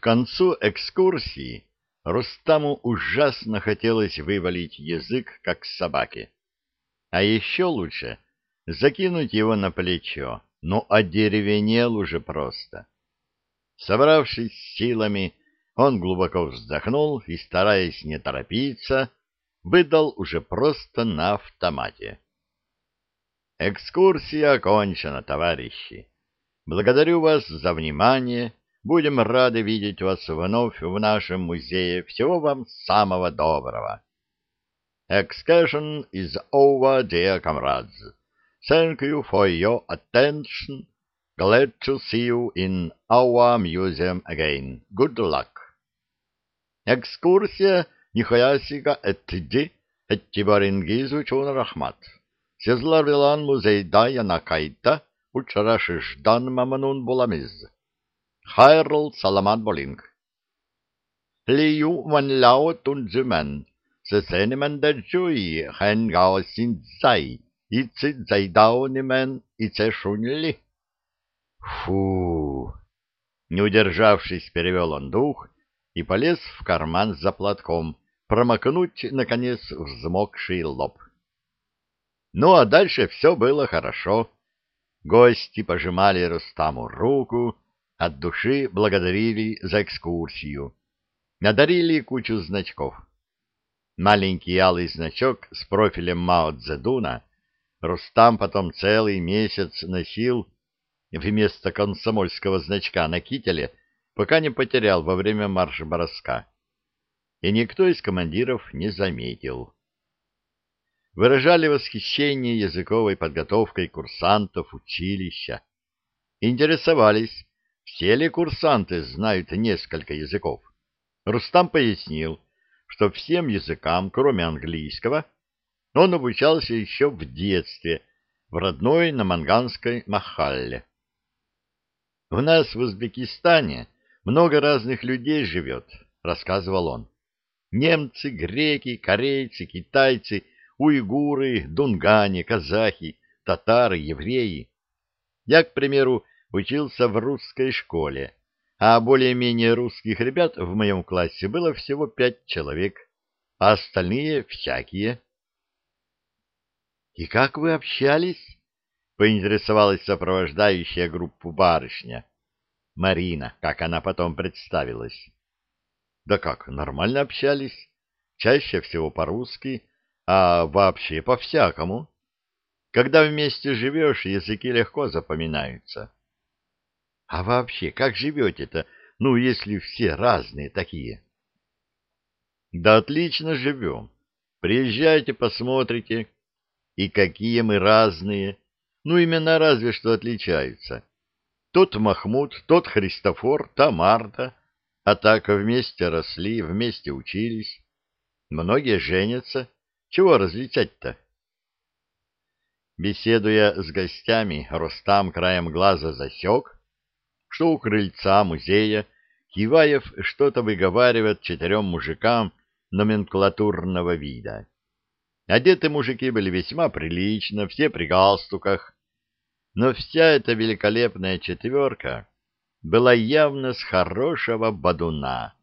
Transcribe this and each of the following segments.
концу экскурсии Рустаму ужасно хотелось вывалить язык, как собаке. А еще лучше закинуть его на плечо, но одеревенел уже просто. Собравшись силами, он глубоко вздохнул и, стараясь не торопиться, выдал уже просто на автомате. Экскурсия окончена, товарищи. Благодарю вас за внимание. Будем рады видеть вас вновь в нашем музее. Всего вам самого доброго. Excursion is over, dear comrades. Thank you for your attention. Glad to see you in our museum again. Good luck. Экскурсия нихаясика этди эттибарингизу чун рахмат. Сезлар музей дая накайта учрашишдан маманун буламиз. Хайрл Саламан Болинг. Лию ван ляо тунджумен. Сесенемен даджуи хэн гао син цай. И ци цайдао немен и це шунли. Фу! Не удержавшись, перевел он дух и полез в карман за платком, промокнуть, наконец, взмокший лоб. Ну, а дальше все было хорошо. Гости пожимали Рустаму руку, от души благодарили за экскурсию. Надарили кучу значков. Маленький алый значок с профилем Мао Цзэдуна Рустам потом целый месяц носил вместо комсомольского значка на кителе, пока не потерял во время марш-броска. И никто из командиров не заметил. Выражали восхищение языковой подготовкой курсантов училища. Интересовались, все ли курсанты знают несколько языков. Рустам пояснил, что всем языкам, кроме английского, он обучался еще в детстве в родной Наманганской Махалле. «У нас в Узбекистане много разных людей живет», — рассказывал он. «Немцы, греки, корейцы, китайцы, уйгуры, дунгане, казахи, татары, евреи. Я, к примеру, учился в русской школе, а более-менее русских ребят в моем классе было всего пять человек, а остальные всякие». «И как вы общались?» поинтересовалась сопровождающая группу барышня. Марина, как она потом представилась. Да как, нормально общались. Чаще всего по-русски, а вообще по-всякому. Когда вместе живешь, языки легко запоминаются. А вообще, как живете-то, ну, если все разные такие? Да отлично живем. Приезжайте, посмотрите. И какие мы разные. Ну, имена разве что отличаются. Тот Махмуд, тот Христофор, та Марта. А так вместе росли, вместе учились. Многие женятся. Чего различать-то? Беседуя с гостями, Рустам краем глаза засек, что у крыльца музея Киваев что-то выговаривает четырем мужикам номенклатурного вида. Одеты мужики были весьма прилично, все при галстуках, но вся эта великолепная четверка была явно с хорошего бадуна.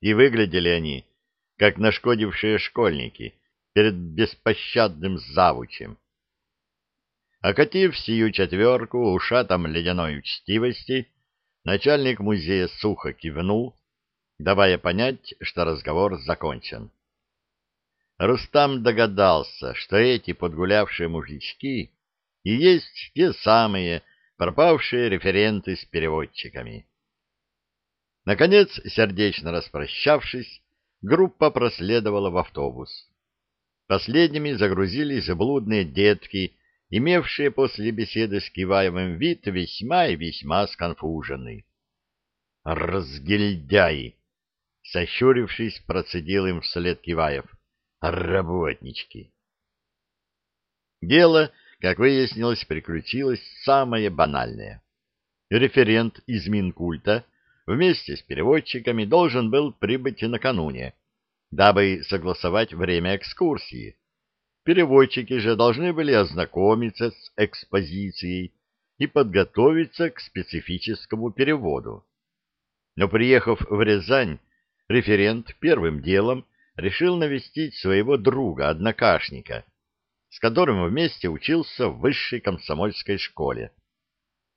И выглядели они, как нашкодившие школьники перед беспощадным завучем. Окатив сию четверку ушатом ледяной учтивости, начальник музея сухо кивнул, давая понять, что разговор закончен. Рустам догадался, что эти подгулявшие мужички и есть те самые пропавшие референты с переводчиками. Наконец, сердечно распрощавшись, группа проследовала в автобус. Последними загрузились блудные детки, имевшие после беседы с Киваевым вид весьма и весьма сконфуженный. «Разгильдяи!» — сощурившись, процедил им вслед Киваев — Работнички. Дело, как выяснилось, приключилось самое банальное. Референт из Минкульта вместе с переводчиками должен был прибыть накануне, дабы согласовать время экскурсии. Переводчики же должны были ознакомиться с экспозицией и подготовиться к специфическому переводу. Но, приехав в Рязань, референт первым делом решил навестить своего друга-однокашника, с которым вместе учился в высшей комсомольской школе.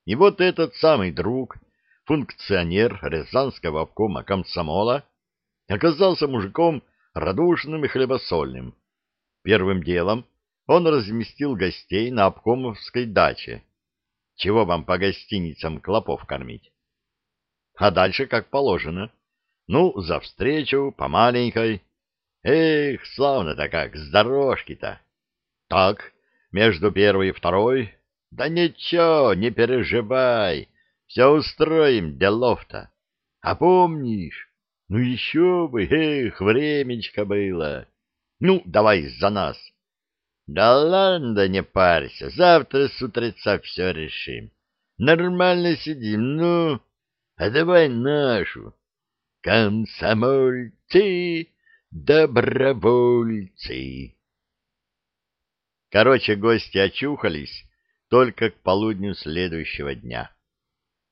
И вот этот самый друг, функционер Рязанского обкома комсомола, оказался мужиком радушным и хлебосольным. Первым делом он разместил гостей на обкомовской даче. Чего вам по гостиницам клопов кормить? А дальше как положено. Ну, за встречу, по маленькой. Эх, славно-то как, с дорожки-то. Так, между первой и второй да ничего, не переживай, все устроим, делов-то. А помнишь? Ну еще бы, эх, времечко было. Ну, давай за нас. Да ладно, не парься, завтра с утреца все решим. Нормально сидим, ну, а давай нашу. Комсомольцы, добровольцы. Короче, гости очухались только к полудню следующего дня.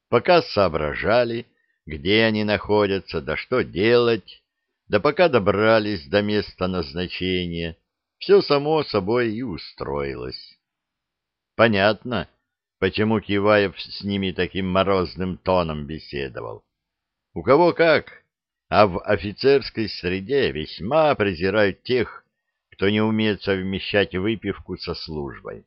Пока соображали, где они находятся, да что делать, да пока добрались до места назначения, все само собой и устроилось. Понятно, почему Киваев с ними таким морозным тоном беседовал. У кого как, а в офицерской среде весьма презирают тех, кто не умеет совмещать выпивку со службой.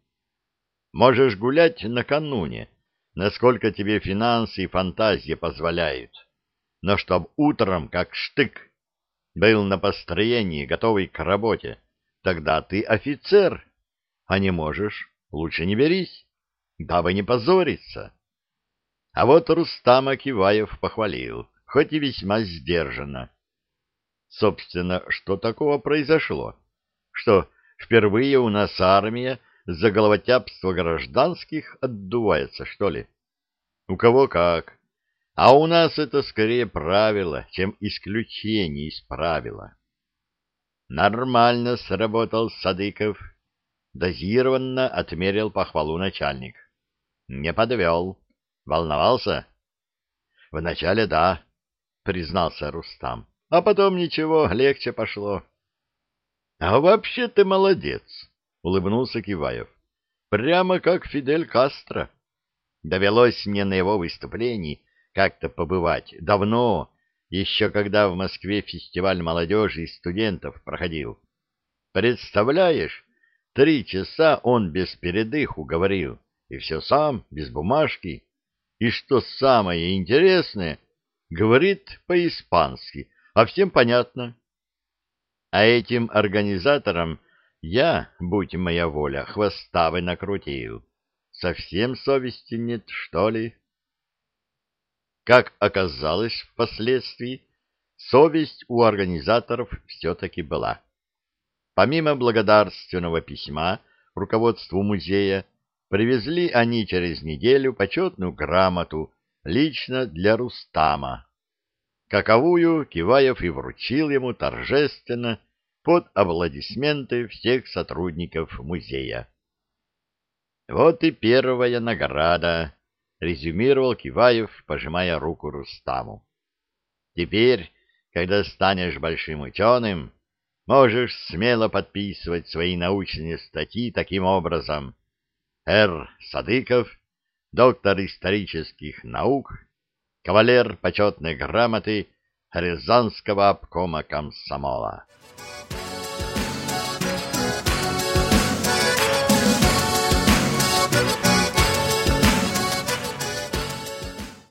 Можешь гулять накануне, насколько тебе финансы и фантазия позволяют. Но чтоб утром, как штык, был на построении, готовый к работе, тогда ты офицер, а не можешь, лучше не берись, дабы не позориться. А вот Рустама Киваев похвалил, хоть и весьма сдержанно. Собственно, что такого произошло? Что впервые у нас армия за головотяпство гражданских отдувается, что ли? У кого как. А у нас это скорее правило, чем исключение из правила. Нормально сработал Садыков. Дозированно отмерил похвалу начальник. Не подвел. Волновался? Вначале да, признался Рустам. А потом ничего, легче пошло. А вообще ты молодец. — улыбнулся Киваев. «Прямо как Фидель Кастро. Довелось мне на его выступлении как-то побывать. Давно, еще когда в Москве фестиваль молодежи и студентов проходил. Представляешь, три часа он без передыху говорил, и все сам, без бумажки. И что самое интересное, говорит по-испански, а всем понятно. А этим организаторам я, будь моя воля, хвоста бы накрутил. Совсем совести нет, что ли? Как оказалось впоследствии, совесть у организаторов все-таки была. Помимо благодарственного письма руководству музея, привезли они через неделю почетную грамоту лично для Рустама. Каковую Киваев и вручил ему торжественно под аплодисменты всех сотрудников музея. «Вот и первая награда», — резюмировал Киваев, пожимая руку Рустаму. «Теперь, когда станешь большим ученым, можешь смело подписывать свои научные статьи таким образом. Р. Садыков, доктор исторических наук, кавалер почетной грамоты Рязанского обкома комсомола».